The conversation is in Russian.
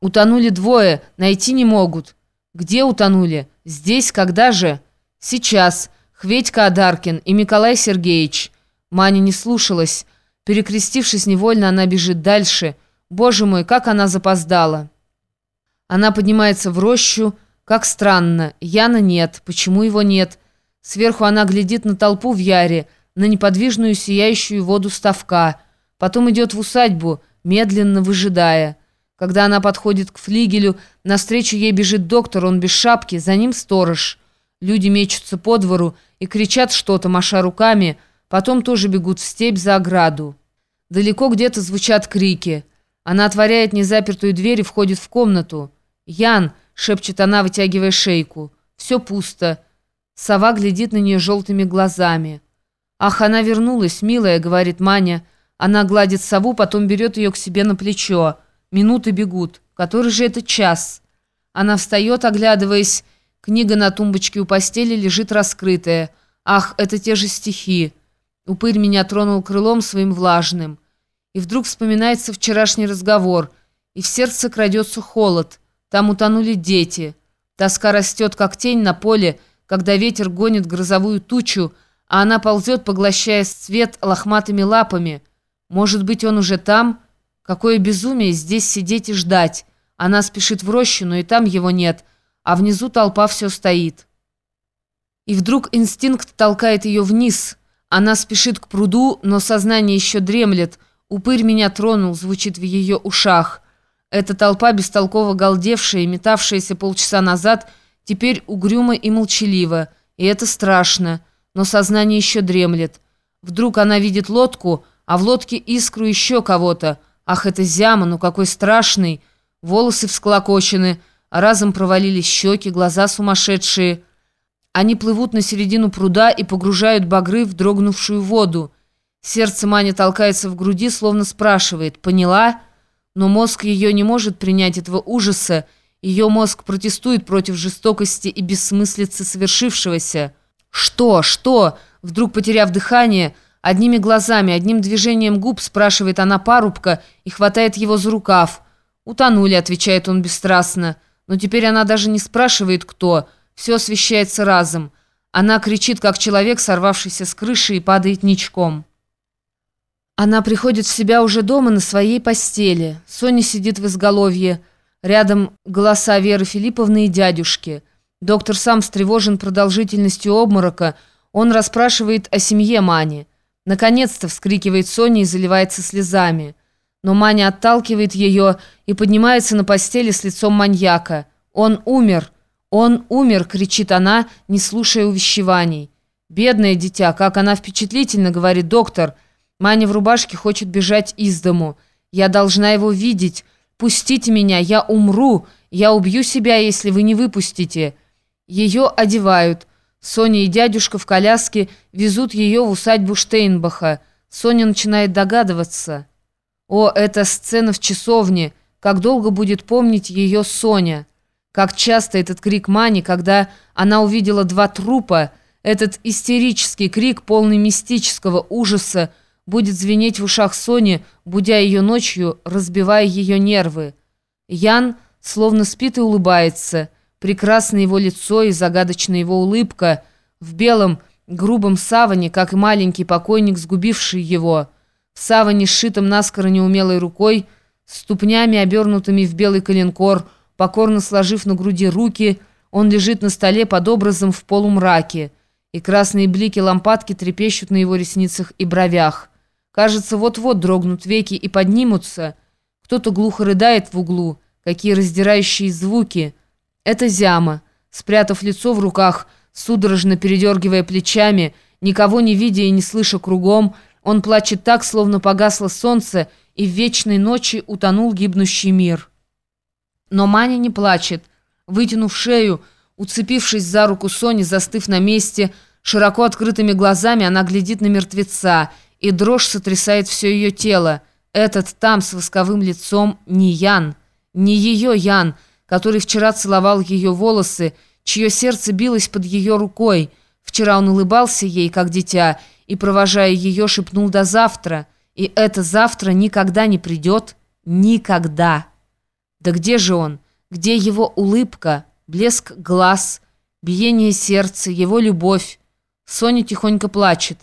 Утонули двое, найти не могут. Где утонули? Здесь, когда же? Сейчас. Хветька Адаркин и Николай Сергеевич. Маня не слушалась. Перекрестившись невольно, она бежит дальше. Боже мой, как она запоздала. Она поднимается в рощу. Как странно. Яна нет. Почему его нет? Сверху она глядит на толпу в яре, на неподвижную сияющую воду ставка. Потом идет в усадьбу, медленно выжидая. Когда она подходит к флигелю, навстречу ей бежит доктор, он без шапки, за ним сторож. Люди мечутся по двору и кричат что-то, маша руками, потом тоже бегут в степь за ограду. Далеко где-то звучат крики. Она отворяет незапертую дверь и входит в комнату. «Ян!» — шепчет она, вытягивая шейку. «Все пусто». Сова глядит на нее желтыми глазами. «Ах, она вернулась, милая», — говорит Маня. Она гладит сову, потом берет ее к себе на плечо. Минуты бегут. Который же это час? Она встает, оглядываясь. Книга на тумбочке у постели лежит раскрытая. Ах, это те же стихи. Упырь меня тронул крылом своим влажным. И вдруг вспоминается вчерашний разговор. И в сердце крадется холод. Там утонули дети. Тоска растет, как тень на поле, когда ветер гонит грозовую тучу, а она ползет, поглощая свет лохматыми лапами. Может быть, он уже там... Какое безумие здесь сидеть и ждать. Она спешит в рощу, но и там его нет, а внизу толпа все стоит. И вдруг инстинкт толкает ее вниз. Она спешит к пруду, но сознание еще дремлет. «Упырь меня тронул», звучит в ее ушах. Эта толпа, бестолково галдевшая и метавшаяся полчаса назад, теперь угрюма и молчалива. И это страшно, но сознание еще дремлет. Вдруг она видит лодку, а в лодке искру еще кого-то. Ах, это Зяма, ну какой страшный! Волосы всклокочены, а разом провалились щеки, глаза сумасшедшие. Они плывут на середину пруда и погружают багры в дрогнувшую воду. Сердце Мани толкается в груди, словно спрашивает «Поняла?» Но мозг ее не может принять этого ужаса. Ее мозг протестует против жестокости и бессмыслицы совершившегося. «Что? Что?» Вдруг, потеряв дыхание, Одними глазами, одним движением губ спрашивает она парубка и хватает его за рукав. «Утонули», — отвечает он бесстрастно. Но теперь она даже не спрашивает, кто. Все освещается разом. Она кричит, как человек, сорвавшийся с крыши и падает ничком. Она приходит в себя уже дома на своей постели. Соня сидит в изголовье. Рядом голоса Веры Филипповны и дядюшки. Доктор сам встревожен продолжительностью обморока. Он расспрашивает о семье Мани. «Наконец-то!» — вскрикивает Соня и заливается слезами. Но Маня отталкивает ее и поднимается на постели с лицом маньяка. «Он умер! Он умер!» — кричит она, не слушая увещеваний. «Бедное дитя, как она впечатлительно!» — говорит доктор. Маня в рубашке хочет бежать из дому. «Я должна его видеть! Пустите меня! Я умру! Я убью себя, если вы не выпустите!» Ее одевают. Соня и дядюшка в коляске везут ее в усадьбу Штейнбаха. Соня начинает догадываться. О, эта сцена в часовне! Как долго будет помнить ее Соня! Как часто этот крик Мани, когда она увидела два трупа, этот истерический крик, полный мистического ужаса, будет звенеть в ушах Сони, будя ее ночью, разбивая ее нервы. Ян словно спит и улыбается – Прекрасное его лицо и загадочная его улыбка в белом грубом саване, как и маленький покойник, сгубивший его. В саване, сшитом наскоро неумелой рукой, ступнями, обернутыми в белый коленкор, покорно сложив на груди руки, он лежит на столе под образом в полумраке, и красные блики лампадки трепещут на его ресницах и бровях. Кажется, вот-вот дрогнут веки и поднимутся. Кто-то глухо рыдает в углу. Какие раздирающие звуки! Это Зяма. Спрятав лицо в руках, судорожно передергивая плечами, никого не видя и не слыша кругом, он плачет так, словно погасло солнце, и в вечной ночи утонул гибнущий мир. Но Маня не плачет. Вытянув шею, уцепившись за руку Сони, застыв на месте, широко открытыми глазами она глядит на мертвеца, и дрожь сотрясает все ее тело. Этот там с восковым лицом не Ян, не ее Ян — который вчера целовал ее волосы, чье сердце билось под ее рукой. Вчера он улыбался ей, как дитя, и, провожая ее, шепнул «до завтра». И это завтра никогда не придет. Никогда. Да где же он? Где его улыбка, блеск глаз, биение сердца, его любовь? Соня тихонько плачет.